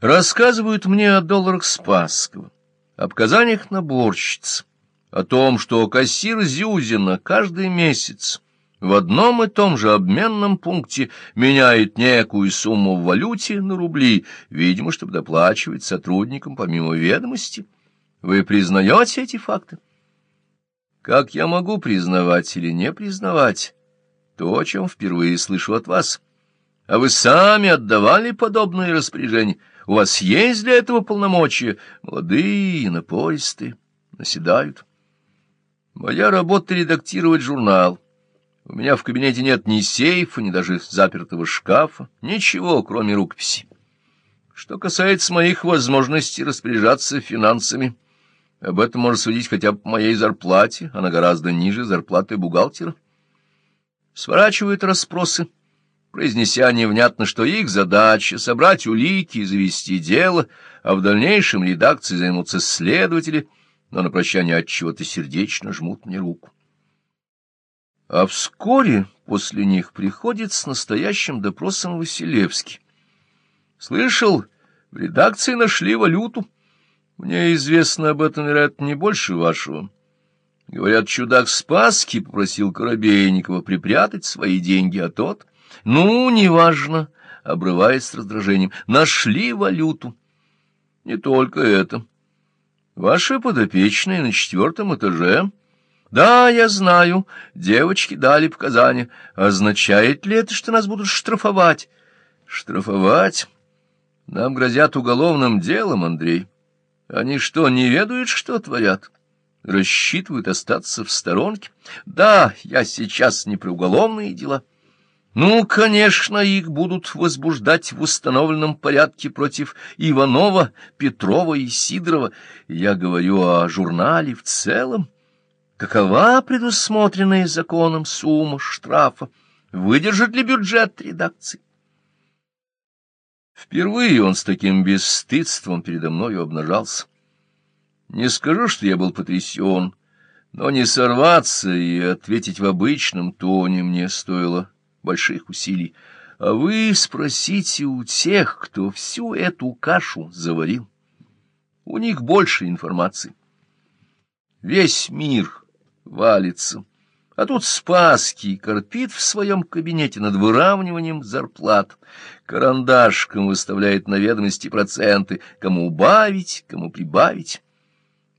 Рассказывают мне о долларах Спасского, об казаниях наборщиц, о том, что кассир Зюзина каждый месяц в одном и том же обменном пункте меняет некую сумму в валюте на рубли, видимо, чтобы доплачивать сотрудникам помимо ведомости. Вы признаете эти факты? Как я могу признавать или не признавать то, о чем впервые слышу от вас? А вы сами отдавали подобные распоряжения? У вас есть для этого полномочия? Молодые, напористые, наседают. Моя работа — редактировать журнал. У меня в кабинете нет ни сейфа, ни даже запертого шкафа, ничего, кроме рукописи. Что касается моих возможностей распоряжаться финансами, об этом можно судить хотя бы по моей зарплате, она гораздо ниже зарплаты бухгалтера. Сворачивают расспросы, произнеся невнятно, что их задача — собрать улики и завести дело, а в дальнейшем редакции займутся следователи, но на прощание от чего-то сердечно жмут мне руку. А вскоре после них приходит с настоящим допросом Василевский. Слышал, в редакции нашли валюту. Мне известно об этом, вероятно, не больше вашего. Говорят, чудак Спаски попросил Коробейникова припрятать свои деньги, а тот... Ну, неважно, обрываясь с раздражением, нашли валюту. Не только это. Ваши подопечные на четвертом этаже да, я знаю, девочки дали показания. Означает ли это, что нас будут штрафовать? Штрафовать? Нам грозят уголовным делом, Андрей. Они что, не ведают, что творят? Рассчитывают остаться в сторонке? Да, я сейчас не про уголовные дела. Ну, конечно, их будут возбуждать в установленном порядке против Иванова, Петрова и Сидорова. Я говорю о журнале в целом. Какова предусмотренная законом сумма штрафа? Выдержит ли бюджет редакции? Впервые он с таким бесстыдством передо мною обнажался. Не скажу, что я был потрясен, но не сорваться и ответить в обычном тоне мне стоило больших усилий. А вы спросите у тех, кто всю эту кашу заварил. У них больше информации. Весь мир валится. А тут Спаский корпит в своем кабинете над выравниванием зарплат. Карандашком выставляет на ведомости проценты, кому убавить, кому прибавить.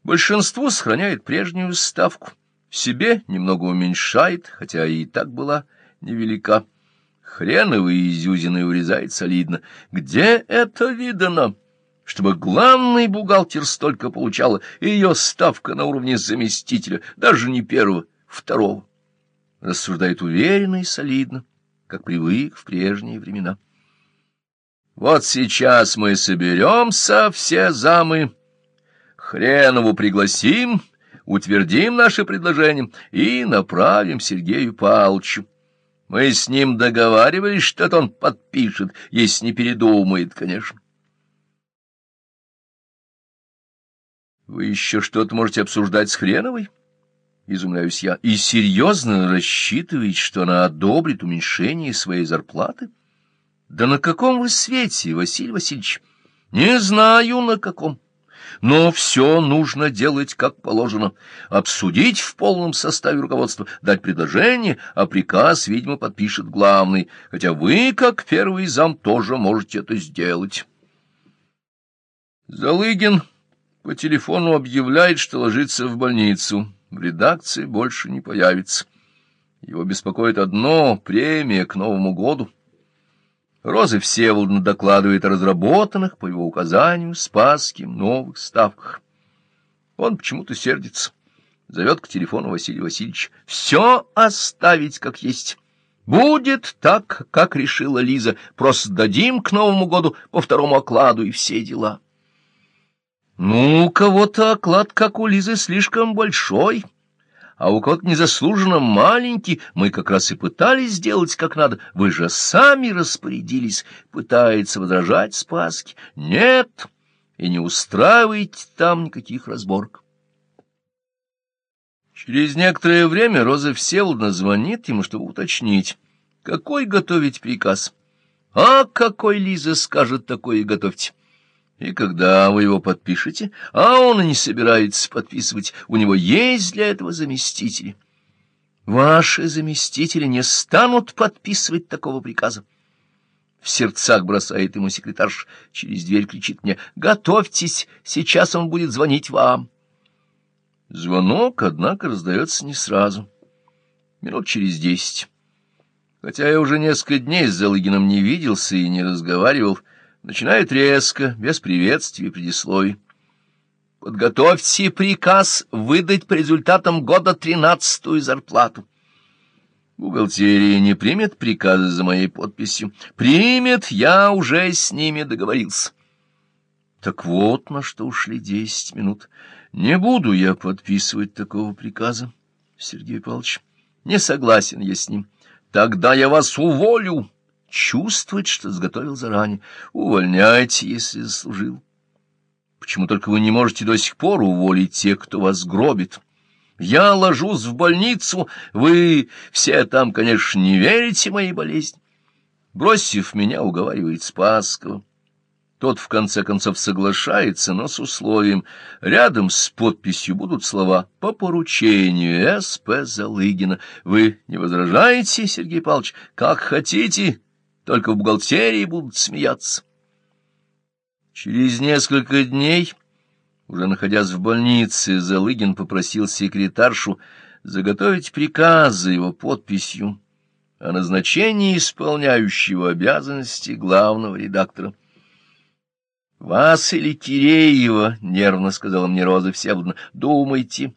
Большинство сохраняет прежнюю ставку, себе немного уменьшает, хотя и так была невелика. Хреновые изюзины урезает солидно. Где это видано? чтобы главный бухгалтер столько получала, и ее ставка на уровне заместителя, даже не первого, второго. Рассуждает уверенно и солидно, как привык в прежние времена. Вот сейчас мы соберемся, все замы, Хренову пригласим, утвердим наше предложение и направим Сергею Павловичу. Мы с ним договаривались, что-то он подпишет, если не передумает, конечно. Вы еще что-то можете обсуждать с Хреновой? Изумляюсь я. И серьезно рассчитываете, что она одобрит уменьшение своей зарплаты? Да на каком вы свете, Василий Васильевич? Не знаю, на каком. Но все нужно делать как положено. Обсудить в полном составе руководства, дать предложение, а приказ, видимо, подпишет главный. Хотя вы, как первый зам, тоже можете это сделать. Залыгин по телефону объявляет, что ложится в больницу. В редакции больше не появится. Его беспокоит одно — премия к Новому году. Розы Всеволодна докладывает о разработанных, по его указанию, Спасским новых ставках. Он почему-то сердится. Зовет к телефону Василий Васильевич. «Все оставить как есть». Будет так, как решила Лиза. Просто дадим к Новому году по второму окладу и все дела. Ну, у кого-то оклад, как у Лизы, слишком большой, а у кого-то незаслуженно маленький. Мы как раз и пытались сделать как надо. Вы же сами распорядились, пытается возражать Спаски. Нет, и не устраивайте там никаких разборок. Через некоторое время Роза Всеволодна звонит ему, чтобы уточнить, какой готовить приказ. А какой Лиза скажет, такой и готовьте. И когда вы его подпишете, а он и не собирается подписывать, у него есть для этого заместители. Ваши заместители не станут подписывать такого приказа. В сердцах бросает ему секретарш, через дверь кричит мне «Готовьтесь, сейчас он будет звонить вам». Звонок, однако, раздается не сразу. Минут через десять. Хотя я уже несколько дней с Залыгином не виделся и не разговаривал, начинает резко, без приветствия и предисловий. Подготовьте приказ выдать по результатам года тринадцатую зарплату. Бухгалтерия не примет приказы за моей подписью. Примет, я уже с ними договорился. Так вот на что ушли десять минут. Не буду я подписывать такого приказа, Сергей Павлович. Не согласен я с ним. Тогда я вас уволю. Чувствовать, что сготовил заранее. Увольняйте, если заслужил. Почему только вы не можете до сих пор уволить тех, кто вас гробит? Я ложусь в больницу, вы все там, конечно, не верите моей болезни. Бросив меня, уговаривает Спасского. Тот, в конце концов, соглашается, но с условием. Рядом с подписью будут слова «По поручению С.П. Залыгина». Вы не возражаете, Сергей Павлович? Как хотите, только в бухгалтерии будут смеяться. Через несколько дней... Уже находясь в больнице, Залыгин попросил секретаршу заготовить приказ за его подписью о назначении исполняющего обязанности главного редактора. — Вас или Киреева, — нервно сказала мне Роза Всеволодовна, — думайте.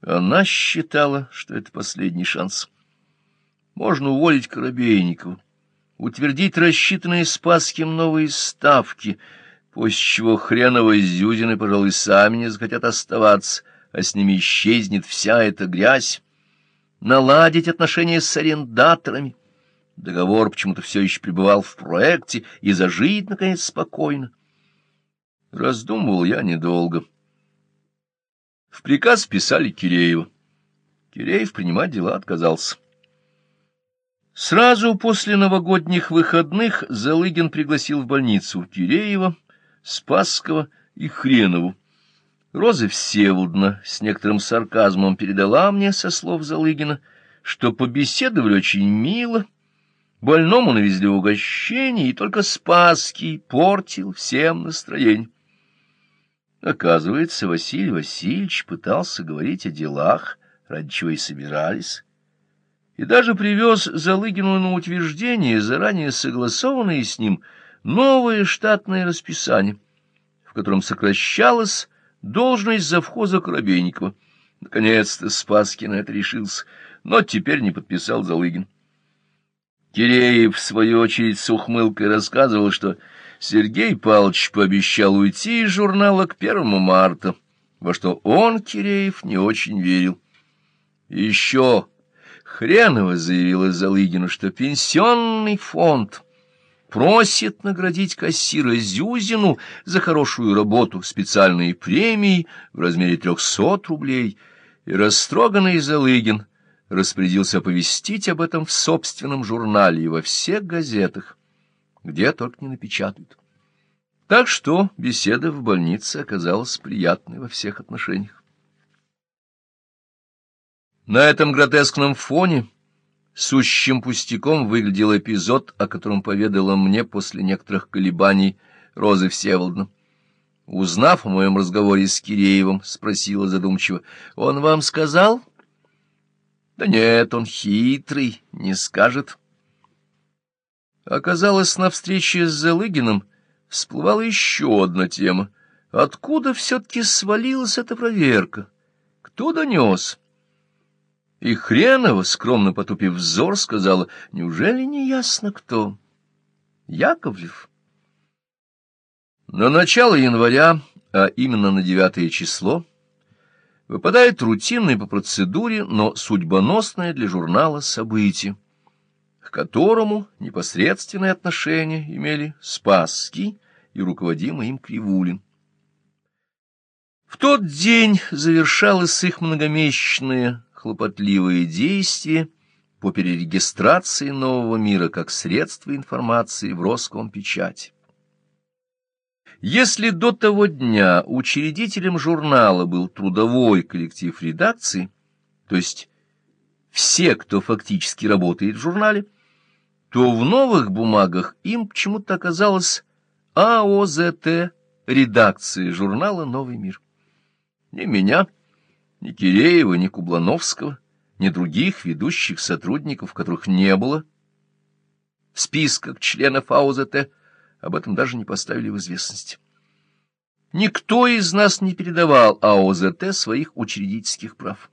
Она считала, что это последний шанс. Можно уволить Коробейникова, утвердить рассчитанные Спасским новые ставки — после чего хреновые зюзины, пожалуй, сами не захотят оставаться, а с ними исчезнет вся эта грязь, наладить отношения с арендаторами. Договор почему-то все еще пребывал в проекте, и зажить, наконец, спокойно. Раздумывал я недолго. В приказ писали Киреева. Киреев принимать дела отказался. Сразу после новогодних выходных Залыгин пригласил в больницу Киреева, Спасского и Хренову. Роза Всеволодна с некоторым сарказмом передала мне со слов Залыгина, что побеседовали очень мило, больному навезли угощение, и только Спасский портил всем настроение. Оказывается, Василий Васильевич пытался говорить о делах, ради чего и собирались, и даже привез Залыгину на утверждение, заранее согласованное с ним, — новое штатное расписание, в котором сокращалась должность завхоза Коробейникова. Наконец-то Спаскин это решился, но теперь не подписал Залыгин. Киреев, в свою очередь, с ухмылкой рассказывал, что Сергей Павлович пообещал уйти из журнала к первому марта, во что он, Киреев, не очень верил. Еще Хренова заявила Залыгину, что пенсионный фонд — просит наградить кассира Зюзину за хорошую работу специальной премией в размере трехсот рублей, и растроганный Залыгин распорядился оповестить об этом в собственном журнале и во всех газетах, где только не напечатают. Так что беседа в больнице оказалась приятной во всех отношениях. На этом гротескном фоне Сущим пустяком выглядел эпизод, о котором поведала мне после некоторых колебаний Розы Всеволодна. Узнав о моем разговоре с Киреевым, спросила задумчиво, «Он вам сказал?» «Да нет, он хитрый, не скажет». Оказалось, на встрече с Залыгиным всплывала еще одна тема. Откуда все-таки свалилась эта проверка? Кто донес? И Хренова, скромно потупив взор, сказала, неужели не ясно кто? Яковлев. На начало января, а именно на девятое число, выпадает рутинное по процедуре, но судьбоносное для журнала событие, к которому непосредственное отношение имели Спасский и руководимый им Кривулин. В тот день завершалось их многомесячное хлопотливые действия по перерегистрации нового мира как средство информации в Роскомпечати. Если до того дня учредителем журнала был трудовой коллектив редакции, то есть все, кто фактически работает в журнале, то в новых бумагах им почему-то оказалось АОЗТ редакции журнала «Новый мир». Ни меня, ни Киреева, ни Кублановского, ни других ведущих сотрудников, которых не было в списках членов АОЗТ, об этом даже не поставили в известность. Никто из нас не передавал АОЗТ своих учредительских прав.